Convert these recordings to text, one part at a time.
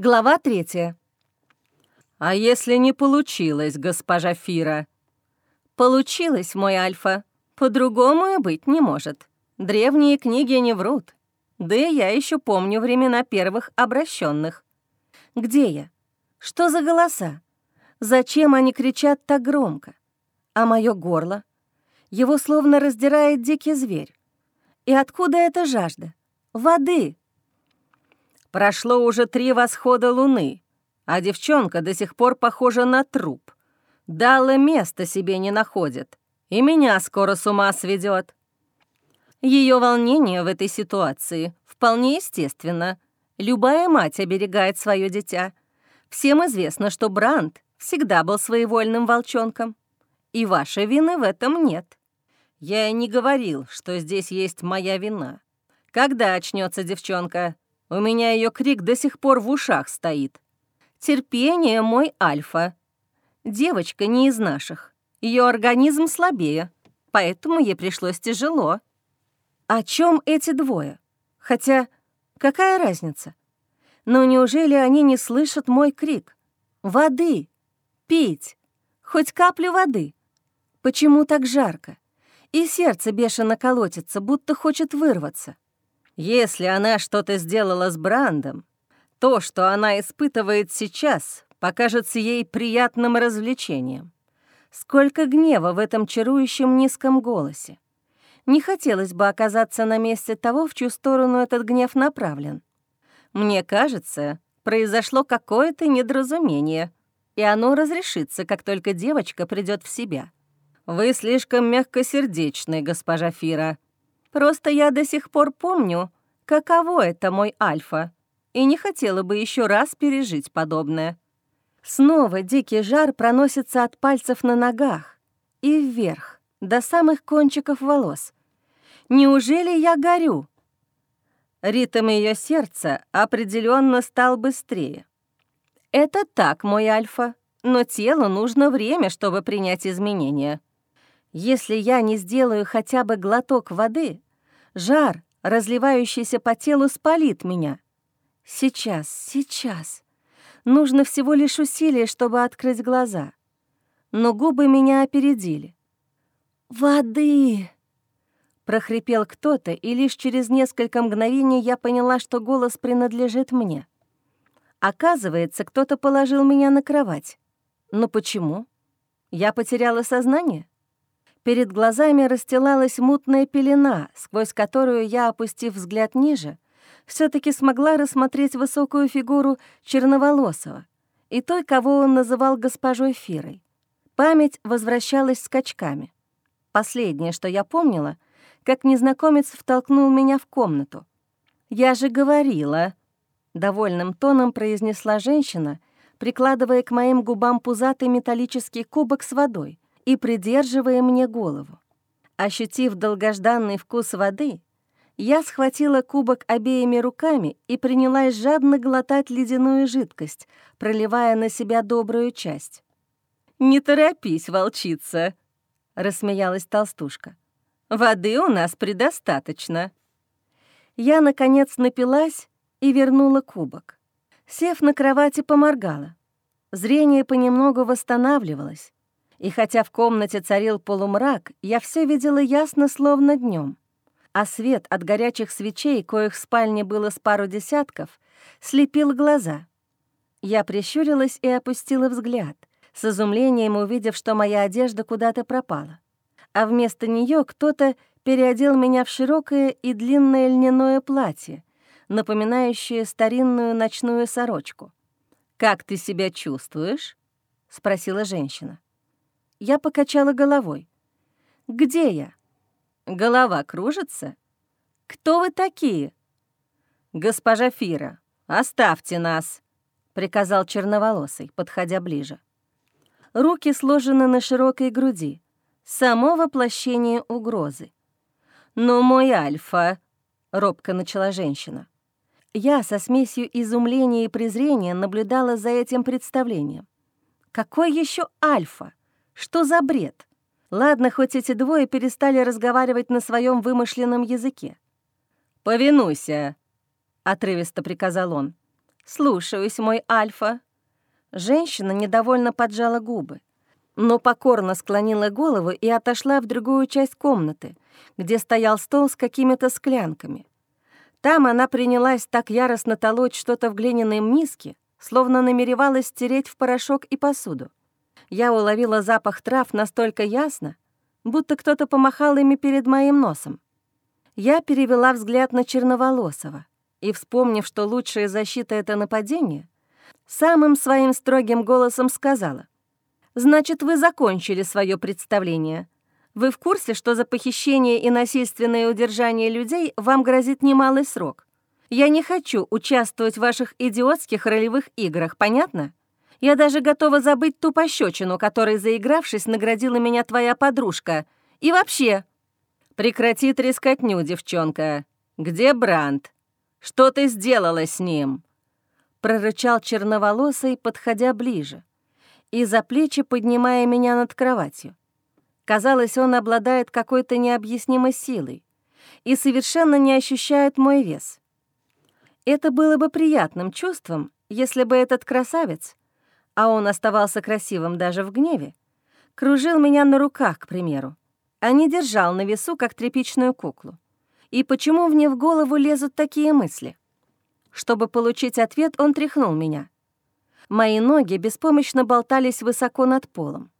Глава третья. «А если не получилось, госпожа Фира?» Получилось, мой Альфа. По-другому и быть не может. Древние книги не врут. Да и я еще помню времена первых обращенных. Где я? Что за голоса? Зачем они кричат так громко? А мое горло? Его словно раздирает дикий зверь. И откуда эта жажда? Воды. Прошло уже три восхода луны, а девчонка до сих пор похожа на труп. Дала место себе не находит, и меня скоро с ума сведет. Ее волнение в этой ситуации вполне естественно. Любая мать оберегает свое дитя. Всем известно, что Бранд всегда был своевольным волчонком. И вашей вины в этом нет. Я и не говорил, что здесь есть моя вина. Когда очнется девчонка? У меня ее крик до сих пор в ушах стоит. Терпение мой альфа. Девочка не из наших. Ее организм слабее, поэтому ей пришлось тяжело. О чем эти двое? Хотя, какая разница? Но неужели они не слышат мой крик? Воды! Пить! Хоть каплю воды! Почему так жарко? И сердце бешено колотится, будто хочет вырваться. Если она что-то сделала с Брандом, то, что она испытывает сейчас, покажется ей приятным развлечением. Сколько гнева в этом чарующем низком голосе. Не хотелось бы оказаться на месте того, в чью сторону этот гнев направлен. Мне кажется, произошло какое-то недоразумение, и оно разрешится, как только девочка придет в себя. Вы слишком мягкосердечны, госпожа Фира. Просто я до сих пор помню, каково это мой Альфа, и не хотела бы еще раз пережить подобное. Снова дикий жар проносится от пальцев на ногах и вверх, до самых кончиков волос. Неужели я горю? Ритм ее сердца определенно стал быстрее. Это так, мой Альфа, но телу нужно время, чтобы принять изменения. Если я не сделаю хотя бы глоток воды, жар, разливающийся по телу, спалит меня. Сейчас, сейчас. Нужно всего лишь усилие, чтобы открыть глаза. Но губы меня опередили. «Воды!» прохрипел кто-то, и лишь через несколько мгновений я поняла, что голос принадлежит мне. Оказывается, кто-то положил меня на кровать. Но почему? Я потеряла сознание? Перед глазами расстилалась мутная пелена, сквозь которую я, опустив взгляд ниже, все таки смогла рассмотреть высокую фигуру черноволосого и той, кого он называл госпожой Фирой. Память возвращалась скачками. Последнее, что я помнила, как незнакомец втолкнул меня в комнату. «Я же говорила», — довольным тоном произнесла женщина, прикладывая к моим губам пузатый металлический кубок с водой и придерживая мне голову. Ощутив долгожданный вкус воды, я схватила кубок обеими руками и принялась жадно глотать ледяную жидкость, проливая на себя добрую часть. «Не торопись, волчица!» — рассмеялась толстушка. «Воды у нас предостаточно». Я, наконец, напилась и вернула кубок. Сев на кровати, поморгала. Зрение понемногу восстанавливалось. И хотя в комнате царил полумрак, я все видела ясно, словно днем. А свет от горячих свечей, коих в спальне было с пару десятков, слепил глаза. Я прищурилась и опустила взгляд, с изумлением увидев, что моя одежда куда-то пропала. А вместо нее кто-то переодел меня в широкое и длинное льняное платье, напоминающее старинную ночную сорочку. «Как ты себя чувствуешь?» — спросила женщина. Я покачала головой. «Где я?» «Голова кружится?» «Кто вы такие?» «Госпожа Фира, оставьте нас», — приказал черноволосый, подходя ближе. Руки сложены на широкой груди, само воплощение угрозы. «Но мой Альфа», — робко начала женщина. Я со смесью изумления и презрения наблюдала за этим представлением. Какой еще Альфа? Что за бред? Ладно, хоть эти двое перестали разговаривать на своем вымышленном языке. «Повинуйся», — отрывисто приказал он. «Слушаюсь, мой Альфа». Женщина недовольно поджала губы, но покорно склонила голову и отошла в другую часть комнаты, где стоял стол с какими-то склянками. Там она принялась так яростно толочь что-то в глиняной миске, словно намеревалась стереть в порошок и посуду. Я уловила запах трав настолько ясно, будто кто-то помахал ими перед моим носом. Я перевела взгляд на Черноволосова и, вспомнив, что лучшая защита — это нападение, самым своим строгим голосом сказала, «Значит, вы закончили свое представление. Вы в курсе, что за похищение и насильственное удержание людей вам грозит немалый срок? Я не хочу участвовать в ваших идиотских ролевых играх, понятно? Я даже готова забыть ту пощечину, которой, заигравшись, наградила меня твоя подружка. И вообще...» «Прекрати трескотню, девчонка. Где Бранд? Что ты сделала с ним?» Прорычал черноволосый, подходя ближе, и за плечи поднимая меня над кроватью. Казалось, он обладает какой-то необъяснимой силой и совершенно не ощущает мой вес. Это было бы приятным чувством, если бы этот красавец, а он оставался красивым даже в гневе, кружил меня на руках, к примеру, а не держал на весу, как тряпичную куклу. И почему мне в голову лезут такие мысли? Чтобы получить ответ, он тряхнул меня. Мои ноги беспомощно болтались высоко над полом.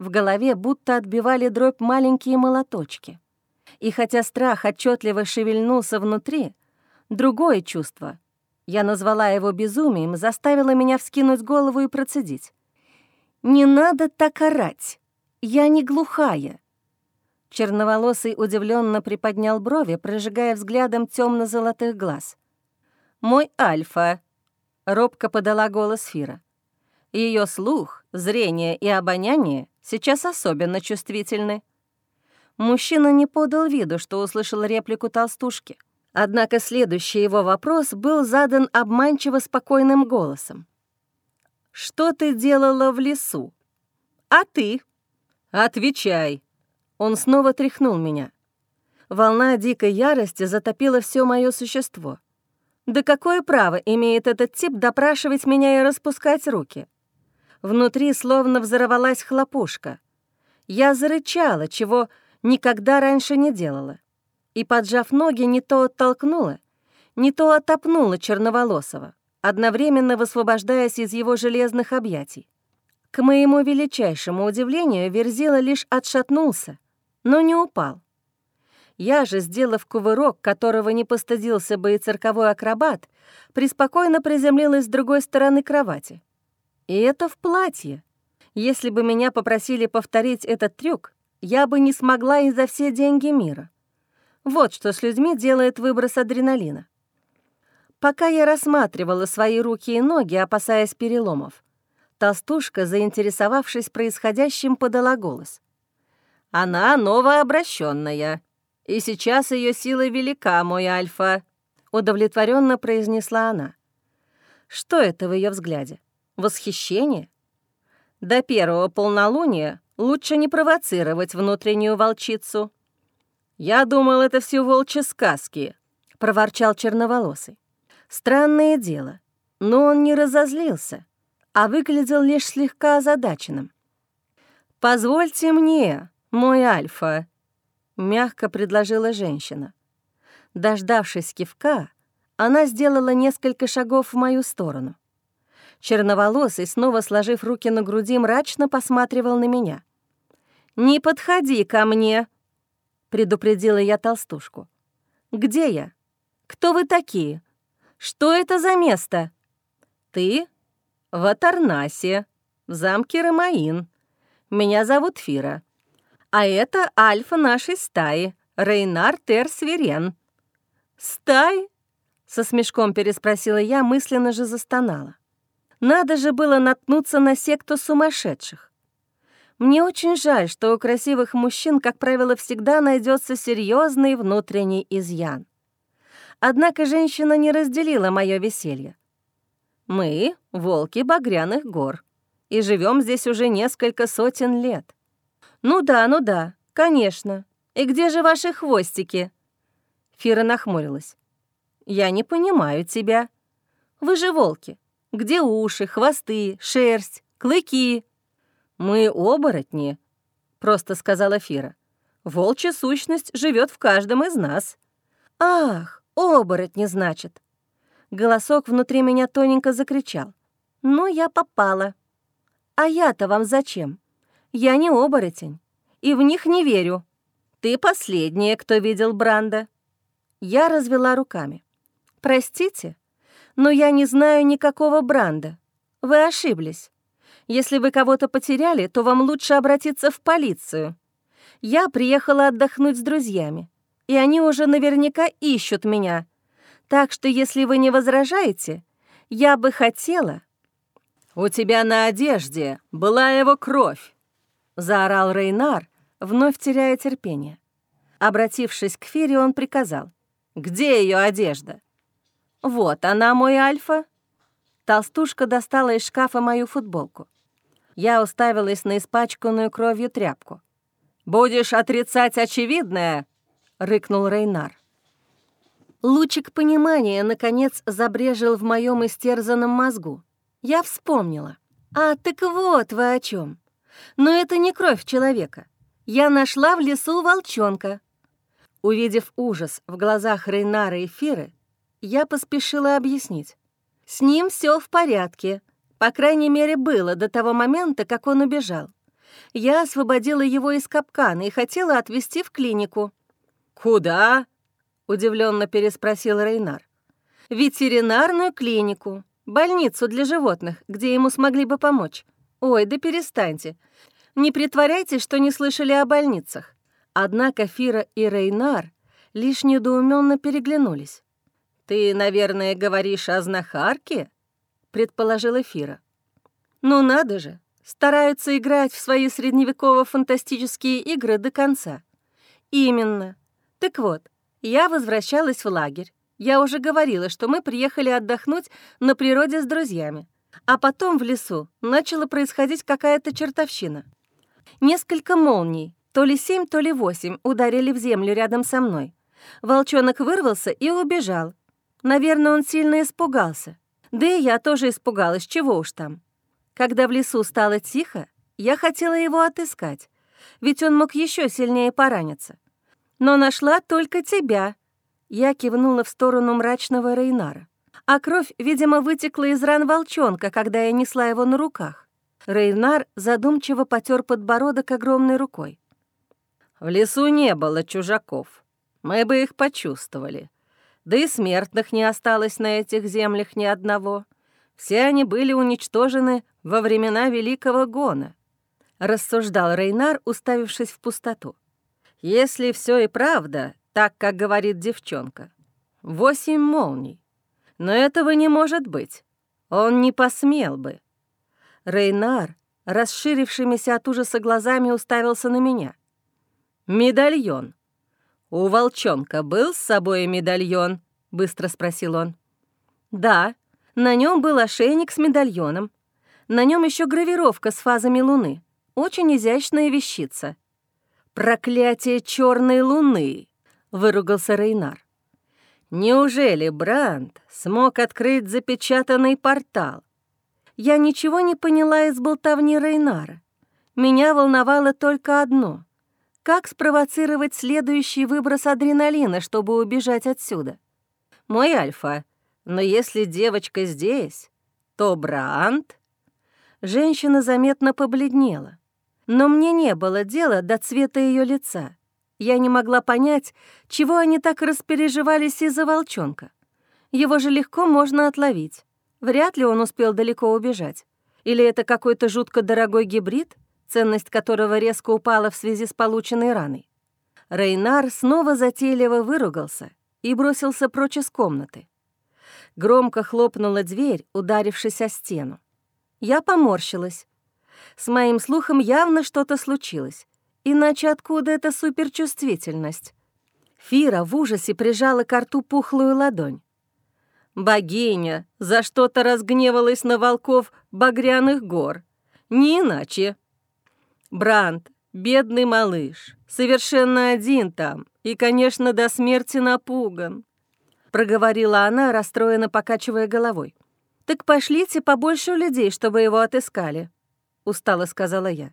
В голове будто отбивали дробь маленькие молоточки. И хотя страх отчетливо шевельнулся внутри, другое чувство, я назвала его безумием, заставило меня вскинуть голову и процедить. «Не надо так орать! Я не глухая!» Черноволосый удивленно приподнял брови, прожигая взглядом темно золотых глаз. «Мой Альфа!» — робко подала голос Фира. Ее слух, зрение и обоняние сейчас особенно чувствительны. Мужчина не подал виду, что услышал реплику толстушки. Однако следующий его вопрос был задан обманчиво спокойным голосом. «Что ты делала в лесу?» «А ты?» «Отвечай!» Он снова тряхнул меня. Волна дикой ярости затопила все мое существо. Да какое право имеет этот тип допрашивать меня и распускать руки? Внутри словно взорвалась хлопушка. Я зарычала, чего никогда раньше не делала. И, поджав ноги, не то оттолкнула, не то оттопнула Черноволосого, одновременно высвобождаясь из его железных объятий. К моему величайшему удивлению, Верзила лишь отшатнулся, но не упал. Я же, сделав кувырок, которого не постыдился бы и цирковой акробат, преспокойно приземлилась с другой стороны кровати. И это в платье. Если бы меня попросили повторить этот трюк, я бы не смогла и за все деньги мира. Вот что с людьми делает выброс адреналина. Пока я рассматривала свои руки и ноги, опасаясь переломов, толстушка, заинтересовавшись происходящим, подала голос. Она новообращенная, и сейчас ее сила велика, мой Альфа», — удовлетворенно произнесла она. Что это в ее взгляде? Восхищение? До первого полнолуния лучше не провоцировать внутреннюю волчицу. «Я думал, это все волчьи сказки», — проворчал черноволосый. Странное дело, но он не разозлился, а выглядел лишь слегка озадаченным. «Позвольте мне», «Мой Альфа», — мягко предложила женщина. Дождавшись кивка, она сделала несколько шагов в мою сторону. Черноволосый, снова сложив руки на груди, мрачно посматривал на меня. «Не подходи ко мне!» — предупредила я толстушку. «Где я? Кто вы такие? Что это за место?» «Ты в Атарнасе, в замке Ромаин. Меня зовут Фира. А это альфа нашей стаи, Рейнар Терсверен. «Стаи?» — со смешком переспросила я, мысленно же застонала. Надо же было наткнуться на секту сумасшедших. Мне очень жаль, что у красивых мужчин, как правило, всегда найдется серьезный внутренний изъян. Однако женщина не разделила мое веселье. Мы — волки багряных гор, и живем здесь уже несколько сотен лет. «Ну да, ну да, конечно. И где же ваши хвостики?» Фира нахмурилась. «Я не понимаю тебя». Вы же волки. Где уши, хвосты, шерсть, клыки?» «Мы оборотни», — просто сказала Фира. «Волчья сущность живет в каждом из нас». «Ах, оборотни, значит!» Голосок внутри меня тоненько закричал. «Ну, я попала. А я-то вам зачем? Я не оборотень, и в них не верю. Ты последняя, кто видел Бранда». Я развела руками. «Простите, но я не знаю никакого Бранда. Вы ошиблись. Если вы кого-то потеряли, то вам лучше обратиться в полицию. Я приехала отдохнуть с друзьями, и они уже наверняка ищут меня. Так что, если вы не возражаете, я бы хотела...» «У тебя на одежде была его кровь!» — заорал Рейнар, вновь теряя терпение. Обратившись к Фире, он приказал. «Где ее одежда?» «Вот она, мой Альфа». Толстушка достала из шкафа мою футболку. Я уставилась на испачканную кровью тряпку. «Будешь отрицать очевидное?» — рыкнул Рейнар. Лучик понимания, наконец, забрежил в моем истерзанном мозгу. Я вспомнила. «А, так вот вы о чем. Но это не кровь человека. Я нашла в лесу волчонка». Увидев ужас в глазах Рейнара и Фиры, я поспешила объяснить. «С ним все в порядке. По крайней мере, было до того момента, как он убежал. Я освободила его из капкана и хотела отвезти в клинику». «Куда?» — удивленно переспросил Рейнар. «Ветеринарную клинику, больницу для животных, где ему смогли бы помочь. Ой, да перестаньте. Не притворяйтесь, что не слышали о больницах». Однако Фира и Рейнар лишь недоуменно переглянулись. «Ты, наверное, говоришь о знахарке?» — предположила Фира. «Ну надо же, стараются играть в свои средневеково-фантастические игры до конца». «Именно. Так вот, я возвращалась в лагерь. Я уже говорила, что мы приехали отдохнуть на природе с друзьями. А потом в лесу начала происходить какая-то чертовщина. Несколько молний, то ли семь, то ли восемь, ударили в землю рядом со мной. Волчонок вырвался и убежал, Наверное, он сильно испугался. Да и я тоже испугалась, чего уж там. Когда в лесу стало тихо, я хотела его отыскать, ведь он мог еще сильнее пораниться. Но нашла только тебя. Я кивнула в сторону мрачного Рейнара. А кровь, видимо, вытекла из ран волчонка, когда я несла его на руках. Рейнар задумчиво потер подбородок огромной рукой. «В лесу не было чужаков. Мы бы их почувствовали. Да и смертных не осталось на этих землях ни одного. Все они были уничтожены во времена Великого Гона», — рассуждал Рейнар, уставившись в пустоту. «Если все и правда, так, как говорит девчонка, восемь молний. Но этого не может быть. Он не посмел бы». Рейнар, расширившимися от ужаса глазами, уставился на меня. «Медальон. «У волчонка был с собой медальон?» — быстро спросил он. «Да, на нем был ошейник с медальоном. На нем еще гравировка с фазами луны. Очень изящная вещица». «Проклятие черной луны!» — выругался Рейнар. «Неужели Бранд смог открыть запечатанный портал?» Я ничего не поняла из болтовни Рейнара. Меня волновало только одно — как спровоцировать следующий выброс адреналина, чтобы убежать отсюда? Мой Альфа, но если девочка здесь, то Бранд... Женщина заметно побледнела. Но мне не было дела до цвета ее лица. Я не могла понять, чего они так распереживались из-за волчонка. Его же легко можно отловить. Вряд ли он успел далеко убежать. Или это какой-то жутко дорогой гибрид? Ценность которого резко упала в связи с полученной раной. Рейнар снова затейливо выругался и бросился прочь из комнаты. Громко хлопнула дверь, ударившись о стену. Я поморщилась. С моим слухом явно что-то случилось. Иначе откуда эта суперчувствительность? Фира в ужасе прижала к рту пухлую ладонь. «Богиня за что-то разгневалась на волков багряных гор. Не иначе», Бранд, бедный малыш, совершенно один там и, конечно, до смерти напуган», — проговорила она, расстроенно покачивая головой. «Так пошлите побольше людей, чтобы его отыскали», — устало сказала я.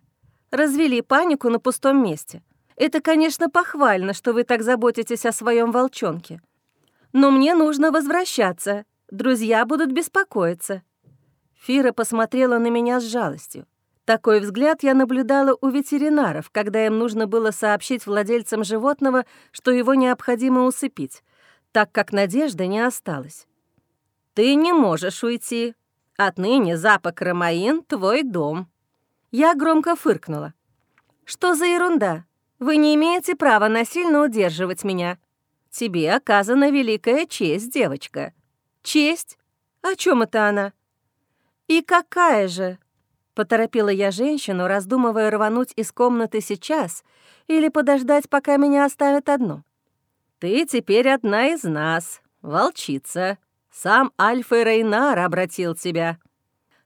«Развели панику на пустом месте. Это, конечно, похвально, что вы так заботитесь о своем волчонке. Но мне нужно возвращаться. Друзья будут беспокоиться». Фира посмотрела на меня с жалостью. Такой взгляд я наблюдала у ветеринаров, когда им нужно было сообщить владельцам животного, что его необходимо усыпить, так как надежды не осталось. «Ты не можешь уйти. Отныне запах Ромаин — твой дом». Я громко фыркнула. «Что за ерунда? Вы не имеете права насильно удерживать меня. Тебе оказана великая честь, девочка». «Честь? О чем это она?» «И какая же?» — поторопила я женщину, раздумывая рвануть из комнаты сейчас или подождать, пока меня оставят одну. «Ты теперь одна из нас, волчица», сам Альфа Рейнар обратил тебя».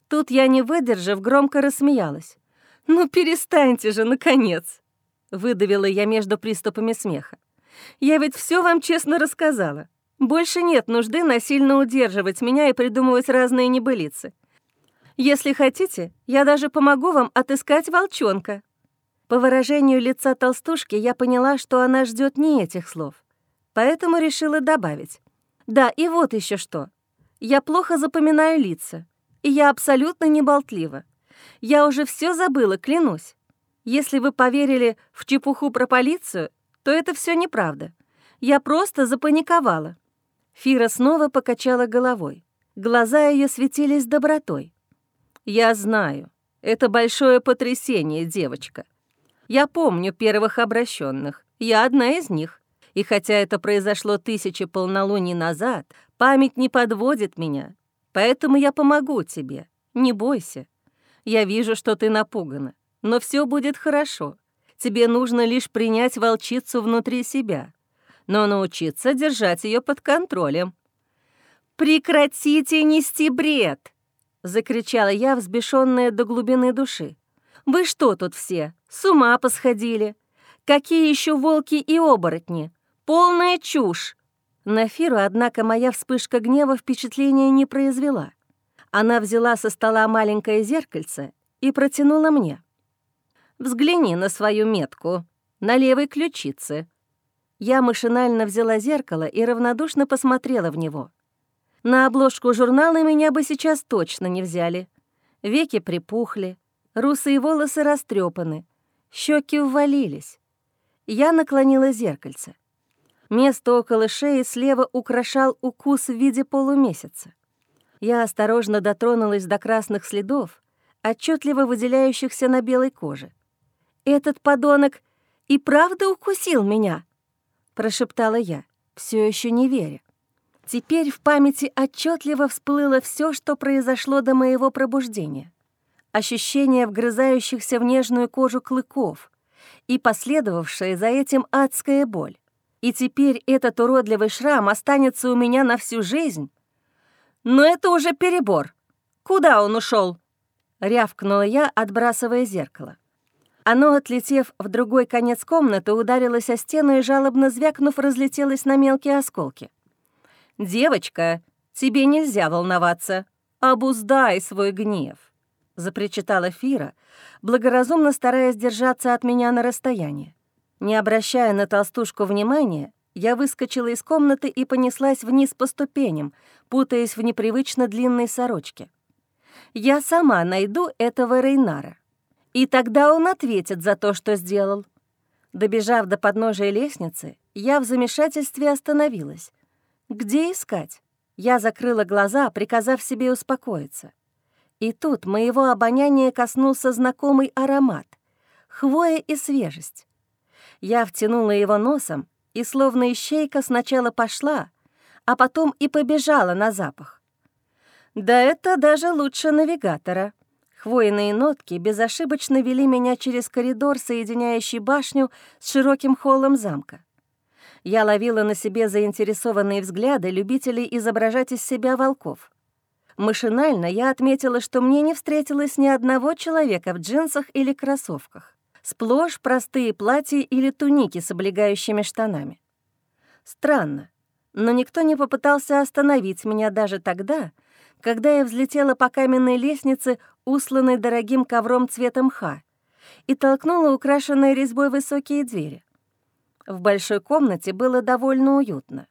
Тут я, не выдержав, громко рассмеялась. «Ну перестаньте же, наконец!» Выдавила я между приступами смеха. «Я ведь все вам честно рассказала. Больше нет нужды насильно удерживать меня и придумывать разные небылицы. Если хотите, я даже помогу вам отыскать волчонка». По выражению лица толстушки я поняла, что она ждет не этих слов, поэтому решила добавить. Да, и вот еще что. Я плохо запоминаю лица, и я абсолютно не болтлива. Я уже все забыла, клянусь. Если вы поверили в чепуху про полицию, то это все неправда. Я просто запаниковала. Фира снова покачала головой. Глаза ее светились добротой. «Я знаю, это большое потрясение, девочка. Я помню первых обращенных. Я одна из них. И хотя это произошло тысячи полнолуний назад, память не подводит меня. Поэтому я помогу тебе. Не бойся. Я вижу, что ты напугана. Но все будет хорошо. Тебе нужно лишь принять волчицу внутри себя, но научиться держать ее под контролем. «Прекратите нести бред!» — закричала я, взбешенная до глубины души. «Вы что тут все, с ума посходили? Какие еще волки и оборотни? Полная чушь!» На Фиру, однако, моя вспышка гнева впечатления не произвела. Она взяла со стола маленькое зеркальце и протянула мне. «Взгляни на свою метку, на левой ключице». Я машинально взяла зеркало и равнодушно посмотрела в него. На обложку журнала меня бы сейчас точно не взяли. Веки припухли, русые волосы растрепаны, щеки ввалились. Я наклонила зеркальце. Место около шеи слева украшал укус в виде полумесяца. Я осторожно дотронулась до красных следов, отчетливо выделяющихся на белой коже. «Этот подонок и правда укусил меня?» — прошептала я, все еще не веря. Теперь в памяти отчетливо всплыло все, что произошло до моего пробуждения. Ощущение вгрызающихся в нежную кожу клыков и последовавшая за этим адская боль. И теперь этот уродливый шрам останется у меня на всю жизнь? Но это уже перебор. Куда он ушел? рявкнула я, отбрасывая зеркало. Оно, отлетев в другой конец комнаты, ударилось о стену и, жалобно звякнув, разлетелось на мелкие осколки. «Девочка, тебе нельзя волноваться. Обуздай свой гнев», — запричитала Фира, благоразумно стараясь держаться от меня на расстоянии. Не обращая на толстушку внимания, я выскочила из комнаты и понеслась вниз по ступеням, путаясь в непривычно длинной сорочке. Я сама найду этого Рейнара. И тогда он ответит за то, что сделал. Добежав до подножия лестницы, я в замешательстве остановилась. Где искать? Я закрыла глаза, приказав себе успокоиться. И тут моего обоняния коснулся знакомый аромат — хвоя и свежесть. Я втянула его носом, и словно ищейка сначала пошла, а потом и побежала на запах. Да это даже лучше навигатора. Хвойные нотки безошибочно вели меня через коридор, соединяющий башню с широким холлом замка. Я ловила на себе заинтересованные взгляды любителей изображать из себя волков. Машинально я отметила, что мне не встретилось ни одного человека в джинсах или кроссовках. Сплошь простые платья или туники с облегающими штанами. Странно, но никто не попытался остановить меня даже тогда, когда я взлетела по каменной лестнице, усланной дорогим ковром цвета мха, и толкнула украшенные резьбой высокие двери. В большой комнате было довольно уютно.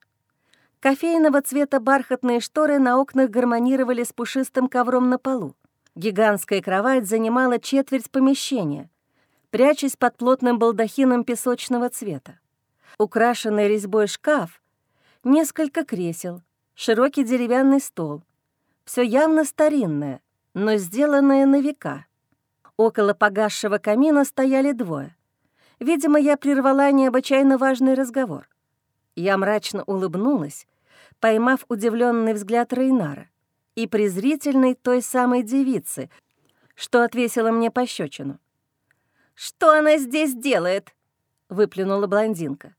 Кофейного цвета бархатные шторы на окнах гармонировали с пушистым ковром на полу. Гигантская кровать занимала четверть помещения, прячась под плотным балдахином песочного цвета. Украшенный резьбой шкаф, несколько кресел, широкий деревянный стол. Все явно старинное, но сделанное на века. Около погасшего камина стояли двое. Видимо, я прервала необычайно важный разговор. Я мрачно улыбнулась, поймав удивленный взгляд Рейнара и презрительной той самой девицы, что отвесила мне пощечину. «Что она здесь делает?» — выплюнула блондинка.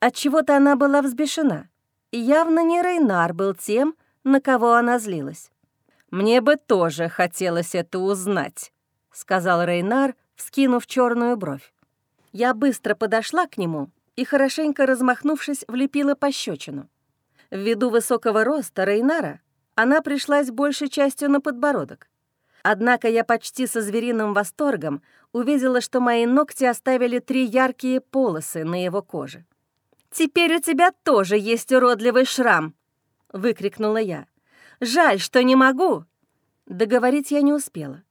Отчего-то она была взбешена, явно не Рейнар был тем, на кого она злилась. «Мне бы тоже хотелось это узнать», — сказал Рейнар, вскинув черную бровь. Я быстро подошла к нему и, хорошенько размахнувшись, влепила пощечину. Ввиду высокого роста Рейнара она пришлась большей частью на подбородок. Однако я почти со звериным восторгом увидела, что мои ногти оставили три яркие полосы на его коже. «Теперь у тебя тоже есть уродливый шрам!» — выкрикнула я. «Жаль, что не могу!» Договорить я не успела,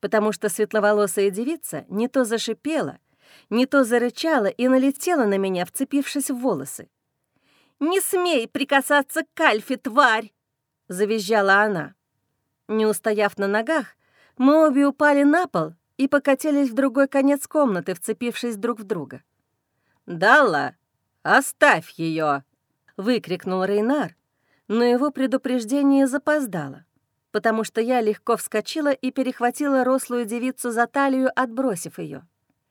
потому что светловолосая девица не то зашипела, не то зарычала и налетела на меня, вцепившись в волосы. «Не смей прикасаться к Альфе, тварь!» — завизжала она. Не устояв на ногах, мы обе упали на пол и покатились в другой конец комнаты, вцепившись друг в друга. «Далла, оставь ее! выкрикнул Рейнар, но его предупреждение запоздало, потому что я легко вскочила и перехватила рослую девицу за талию, отбросив ее.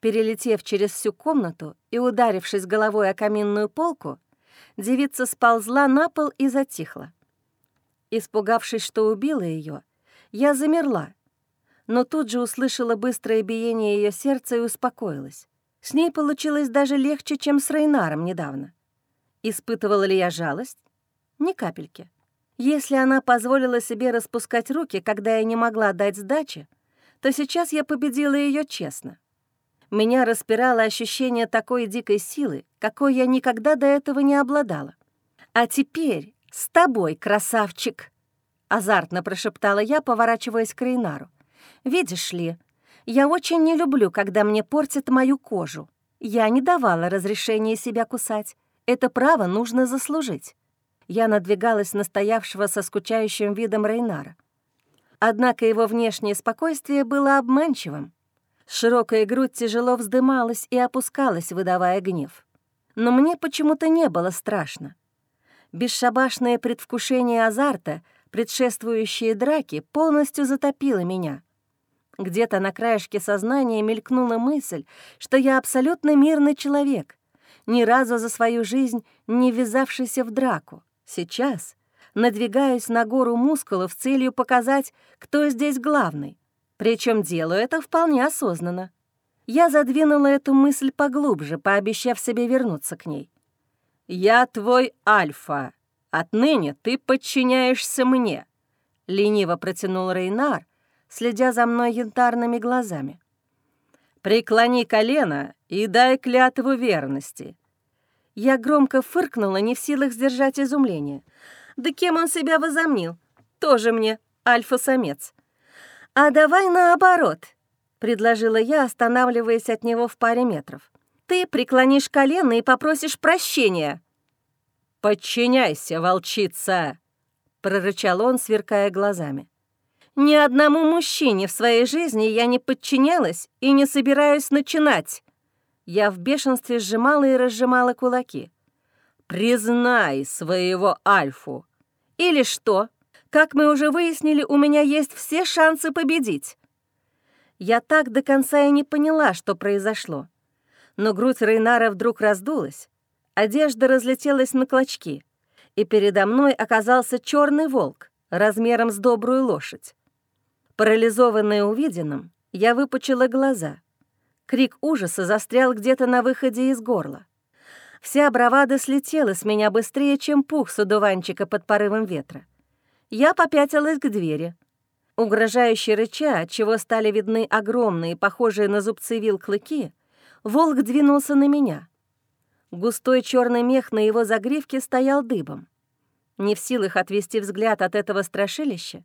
Перелетев через всю комнату и ударившись головой о каминную полку, девица сползла на пол и затихла. Испугавшись, что убила ее, я замерла, но тут же услышала быстрое биение ее сердца и успокоилась. С ней получилось даже легче, чем с Рейнаром недавно. Испытывала ли я жалость? Ни капельки. Если она позволила себе распускать руки, когда я не могла дать сдачи, то сейчас я победила ее честно. Меня распирало ощущение такой дикой силы, какой я никогда до этого не обладала. А теперь с тобой, красавчик!» — азартно прошептала я, поворачиваясь к Рейнару. «Видишь ли, я очень не люблю, когда мне портят мою кожу. Я не давала разрешения себя кусать. Это право нужно заслужить». Я надвигалась на стоявшего со скучающим видом Рейнара. Однако его внешнее спокойствие было обманчивым. Широкая грудь тяжело вздымалась и опускалась, выдавая гнев. Но мне почему-то не было страшно. Бесшабашное предвкушение азарта, предшествующие драки, полностью затопило меня. Где-то на краешке сознания мелькнула мысль, что я абсолютно мирный человек, ни разу за свою жизнь не ввязавшийся в драку. Сейчас надвигаюсь на гору мускулов с целью показать, кто здесь главный. Причем делаю это вполне осознанно. Я задвинула эту мысль поглубже, пообещав себе вернуться к ней. «Я твой Альфа. Отныне ты подчиняешься мне», — лениво протянул Рейнар, следя за мной янтарными глазами. «Преклони колено и дай клятву верности». Я громко фыркнула, не в силах сдержать изумление. «Да кем он себя возомнил? Тоже мне альфа-самец». «А давай наоборот», — предложила я, останавливаясь от него в паре метров. «Ты преклонишь колено и попросишь прощения». «Подчиняйся, волчица!» — прорычал он, сверкая глазами. «Ни одному мужчине в своей жизни я не подчинялась и не собираюсь начинать». Я в бешенстве сжимала и разжимала кулаки. «Признай своего Альфу!» «Или что?» Как мы уже выяснили, у меня есть все шансы победить. Я так до конца и не поняла, что произошло. Но грудь Рейнара вдруг раздулась, одежда разлетелась на клочки, и передо мной оказался черный волк размером с добрую лошадь. Парализованная увиденным, я выпучила глаза. Крик ужаса застрял где-то на выходе из горла. Вся бравада слетела с меня быстрее, чем пух с одуванчика под порывом ветра. Я попятилась к двери. Угрожающе рыча, отчего стали видны огромные, похожие на зубцы вил клыки, волк двинулся на меня. Густой черный мех на его загривке стоял дыбом. Не в силах отвести взгляд от этого страшилища,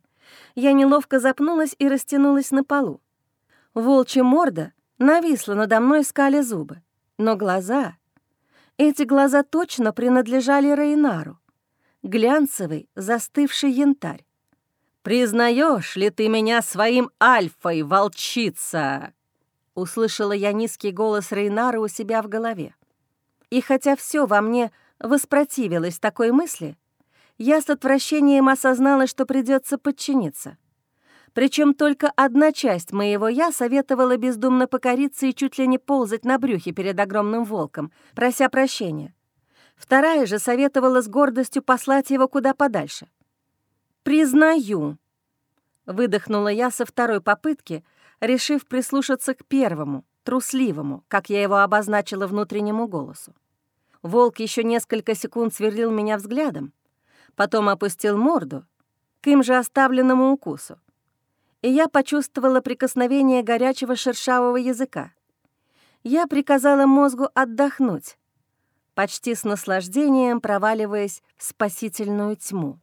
я неловко запнулась и растянулась на полу. Волчья морда нависла надо мной скали зубы, но глаза... Эти глаза точно принадлежали Рейнару. Глянцевый, застывший янтарь. «Признаешь ли ты меня своим альфой, волчица?» Услышала я низкий голос Рейнара у себя в голове. И хотя все во мне воспротивилось такой мысли, я с отвращением осознала, что придется подчиниться. Причем только одна часть моего «я» советовала бездумно покориться и чуть ли не ползать на брюхе перед огромным волком, прося прощения. Вторая же советовала с гордостью послать его куда подальше. «Признаю», — выдохнула я со второй попытки, решив прислушаться к первому, трусливому, как я его обозначила внутреннему голосу. Волк еще несколько секунд сверлил меня взглядом, потом опустил морду к им же оставленному укусу. И я почувствовала прикосновение горячего шершавого языка. Я приказала мозгу отдохнуть, почти с наслаждением проваливаясь в спасительную тьму.